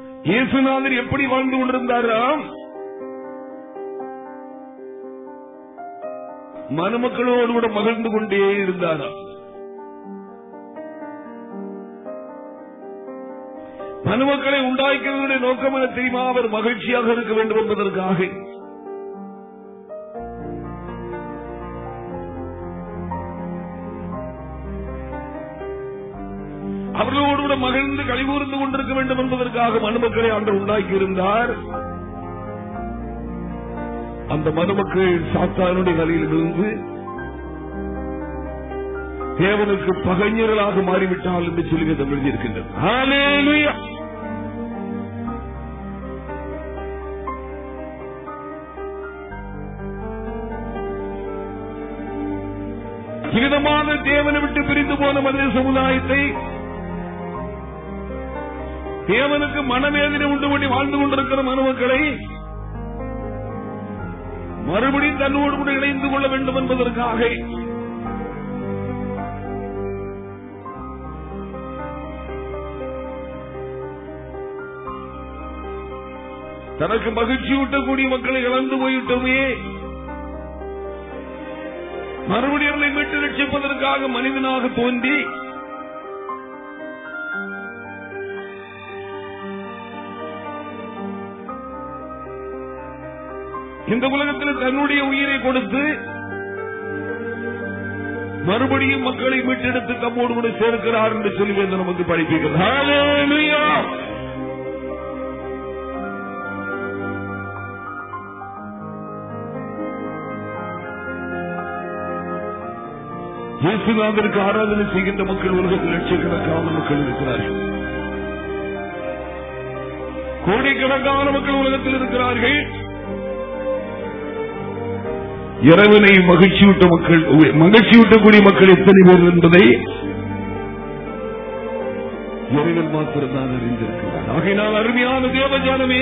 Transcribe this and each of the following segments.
இயேசுநாதர் எப்படி வாழ்ந்து கொண்டிருந்தாராம்? மணமக்களோடு கூட மகிழ்ந்து கொண்டே இருந்தாராம். மனுமக்களை உண்டாக்கிறதுடைய நோக்கம் என தெரியுமா? அவர் மகிழ்ச்சியாக இருக்க வேண்டும் என்பதற்காக. அவர்களோடு கூட மகிழ்ந்து கழிவுறுந்து கொண்டிருக்க வேண்டும் என்பதற்காக மனுமக்களை ஆண்டு உண்டாக்கி இருந்தார் அந்த மனுமக்கள் சாத்தானுடைய வழியில் இருந்து தேவனுக்கு பகைஞர்களாக மாறிவிட்டால் என்று சொல்லி வேதம் எழுதியிருக்கின்றது. விதமான தேவனை விட்டு பிரிந்து போன மனித சமுதாயத்தை தேவனுக்கு மனவேதனை உண்டு பண்ணி வாழ்ந்து கொண்டிருக்கிற மனுமக்களை மறுபடியும் தன்னோடு கூட இணைந்து கொள்ள வேண்டும் என்பதற்காக தனக்கு மகிழ்ச்சி ஊட்டக்கூடிய மக்களை இழந்து போய்விட்டோமே. மறுபடியும் அவர்களை மீட்டு ரட்சிப்பதற்காக மனிதனாக தோன்றி இந்த உலகத்தில் தன்னுடைய உயிரை கொடுத்து மறுபடியும் மக்களை மீட்டெடுத்து தம்மோடு கூட சேர்க்கிறார் என்று சொல்லி வேதம் நமக்கு படிப்பிக்கிறார். இயேசுநாதருக்கு ஆராதனை செய்கின்ற மக்கள் உலகத்தில் லட்சக்கணக்கான மக்கள் இருக்கிறார்கள். கோடிக்கணக்கான மக்கள் உலகத்தில் இருக்கிறார்கள். இறைவனை மகிழ்ச்சியூட்ட மக்கள் மகிழ்ச்சியூட்டக்கூடிய மக்கள் எத்தனை பேர் என்பதை இறைவன் மாத்திரம்தான் அறிந்திருக்கிறார். ஆகையினால் அருமையான தேவஜானமே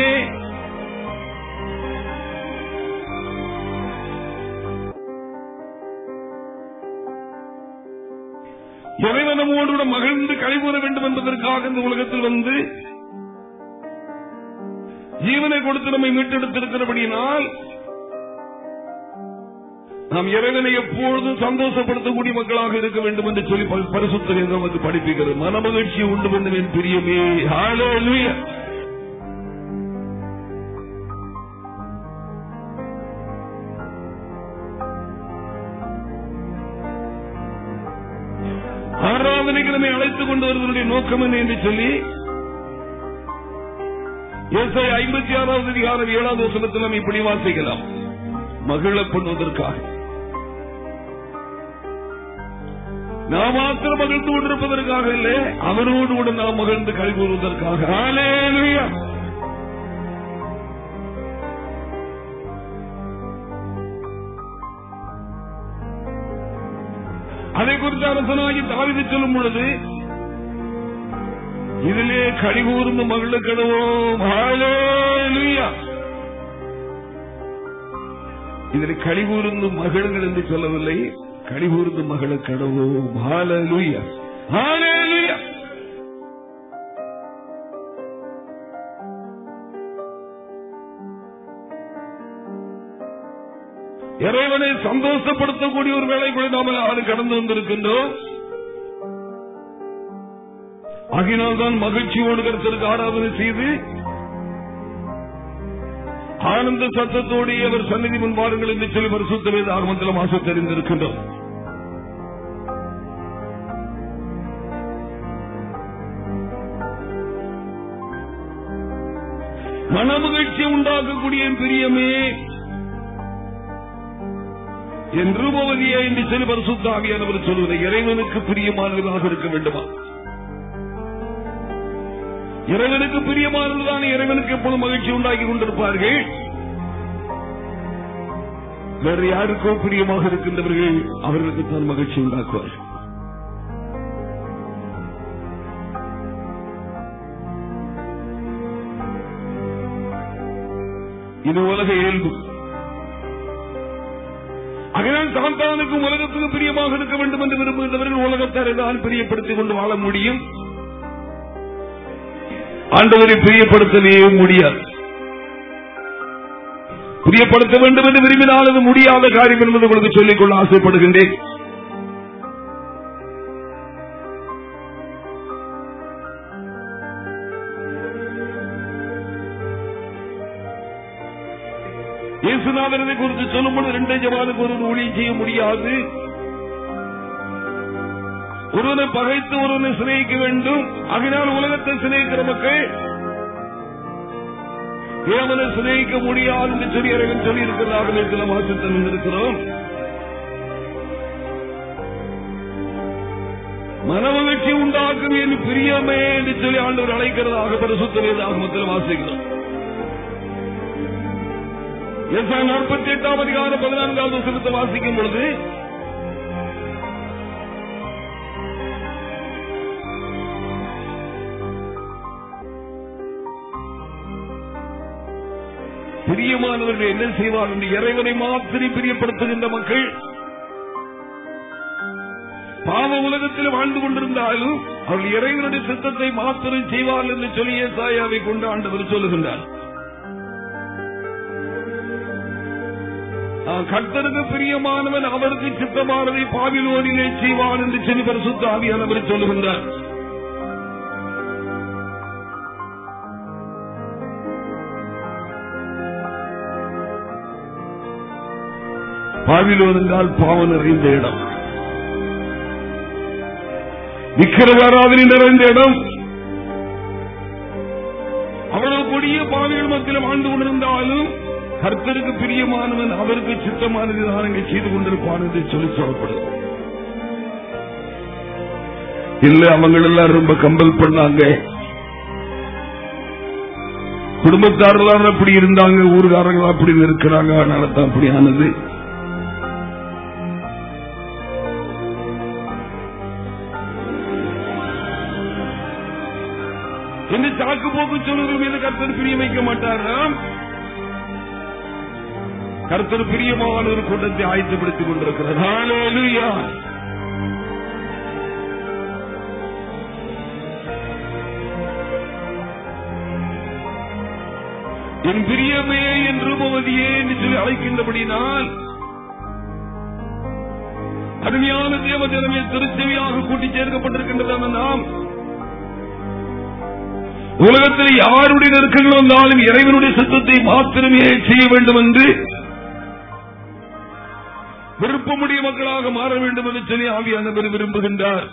இறைவன் நம்மோடு மகிழ்ந்து கழிவுற வேண்டும் என்பதற்காக இந்த உலகத்தில் வந்து ஜீவனை கொடுத்து நம்மை மீட்டெடுத்திருக்கிறபடியினால் நாம் இறைவனை எப்பொழுதும் சந்தோஷப்படுத்தக்கூடிய மக்களாக இருக்க வேண்டும் என்று சொல்லி ப- வந்து படிப்புகிறது மன மகிழ்ச்சி மனமகிழ்ச்சி உண்டு வேண்டும் என் பிரியமே. ஹalleluya. அழைத்துக் கொண்டு வருவதனுடைய நோக்கம் என்ன என்று சொல்லி ஐம்பத்தி ஆறாவது அதிகாரம் ஏழாவது வசனத்தில் நாம் இப்படி வாசிக்கலாம். மகிழ பண்ணுவதற்காக நாம் மாத்திரம் மகிழ்ந்து கொண்டிருப்பதற்காக இல்லை அவரோடு கூட நாம் மகிழ்ந்து கழிவுறுவதற்காக ஹalleluya. அதை குறித்து அரசனாகி தாவிது சொல்லும் பொழுது இதிலே கழிவுறுந்து மகிழ கடுவோம் ஹalleluya. இதில் கழிவுறுந்து மகளுங்கள் என்று சொல்லவில்லை கழிவுறுந்து மகள கடவோம் ஹalleluya. ஹalleluya. இறைவனை சந்தோஷப்படுத்தக்கூடிய ஒரு வேலைக்குள்ள நாம் யாரும் கடந்து வந்திருக்கின்றோம் ஆகினால்தான் மகிழ்ச்சியோடு கருத்திற்கு ஆராதனை செய்து ஆனந்த சத்தத்தோடு அவர் சந்நிதி முன் என்று சொல்லி பரிசுத்த வேத ஆகமத்தில் மாசு தெரிந்திருக்கின்றோம் மனமகிழ்ச்சி உண்டாக்கக்கூடிய பிரியமே. என் ரூபவதியே என்று சொல்லி பரிசுத்தாவியானவர் சொல்வது இறைவனுக்கு பிரியமானதாக இருக்க வேண்டுமா? இறைவனுக்கு பிரியமானதுதான் இறைவனுக்கு எப்பொழுது மகிழ்ச்சி உண்டாக்கி கொண்டிருப்பார்கள்? வேறு யாருக்கோ பிரியமாக இருக்கின்றவர்கள் அவர்களுக்கு தான் மகிழ்ச்சி உண்டாக்குவார்கள். இது உலக இயல்பு. அதனால் தான் தானுக்கும் உலகத்துக்கு பிரியமாக இருக்க வேண்டும் என்று விரும்புகின்றவர்கள் உலகத்தாரை தான் பிரியப்படுத்திக் கொண்டு வாழ முடியும். ஆண்டவரை பிரியப்படுத்தவே முடியாது. பிரியப்படுத்த வேண்டும் என்று விரும்பினால் அது முடியாத காரியம் என்பது உங்களுக்கு சொல்லிக்கொள்ள ஆசைப்படுகின்றேன். இயேசுநாதனை குறித்து சொல்லும் பொழுது ரெண்டு ஜவானுக்கு ஒரு ஊழியம் செய்ய முடியாது. ஒருவனை பகைத்து ஒருவனை சிநேகிக்க வேண்டும். அதனால் உலகத்தை சிநேகிக்கிற மக்கள் தேவனை சிநேகிக்க முடியாது என்று சொல்லி இறைவன் சொல்லி இருக்கிறதாக சில வாசத்தில் இருக்கிறோம் மனமகிழ்ச்சி உண்டாக்கும் என் பிரியமே என்று சொல்லி ஆண்டவர் அழைக்கிறதாக பரிசுத்தமாக மக்கள் வாசிக்கிறோம். நாற்பத்தி எட்டாம் அதிகார பதினான்காவது வசனத்தை வாசிக்கும் பொழுது பிரியமானவர்கள் என்ன செய்வார்? என்று இறைவனை மாத்திரம் பிரியப்படுத்துகின்ற மக்கள் பாவ உலகத்தில் வாழ்ந்து கொண்டிருந்தாலும் அவர்கள் இறைவனுடைய சித்தத்தை மாத்திரம் செய்வார்கள் என்று சொல்லி சாயாவை கொண்டு ஆண்டவர் சொல்லுகின்றார். கர்த்தருக்கு பிரியமானவன் அவருக்கு சித்தமானதை பாவிலோனிலே செய்வான் என்று சொல்லி பரிசுத்த ஆவியானவர் சொல்லுகின்றார். பாவிலோன் என்றால் பாவம் நிறைந்த இடம். விக்கிரகாராதனை நிறைந்த இடம். அவ்வளவு கொடிய பாவிகள் மத்தியிலும் ஆண்டு கொண்டிருந்தாலும் கர்த்தருக்கு பிரியமானவன் அவருக்கு சித்தமானது தானங்கள் செய்து கொண்டிருப்பான் என்று சொல்லி சொல்லப்படுது. இல்ல அவங்க எல்லாம் ரொம்ப கம்பல் பண்ணாங்க. குடும்பத்தாரெல்லாம் அப்படி இருந்தாங்க ஊர்காரங்கள் அப்படி இருக்கிறாங்க அதனால தான் அப்படியானது என்ன சாக்கு போக்கு சொல்லுகிற மீது கர்த்தர் பிரியம் வைக்க மாட்டாராம். கர்த்தர் பிரியமான ஒரு கூட்டத்தை ஆயத்தப்படுத்திக் ஹalleluya. என் பிரியமே என் ரூபவதியே என்று சொல்லி அழைக்கின்றபடினால் அருமையான தேவ தினமே திருச்செவியாக கூட்டி சேர்க்கப்பட்டிருக்கின்றதான நாம் உலகத்தில் யாருடைய நெருக்கங்கள் வந்தாலும் இறைவனுடைய சித்தத்தை மாத்திரமே செய்ய வேண்டும் என்று மக்களாக மாற வேண்டும் என்று சொல்லி ஆவியானவர் விரும்புகின்றார்.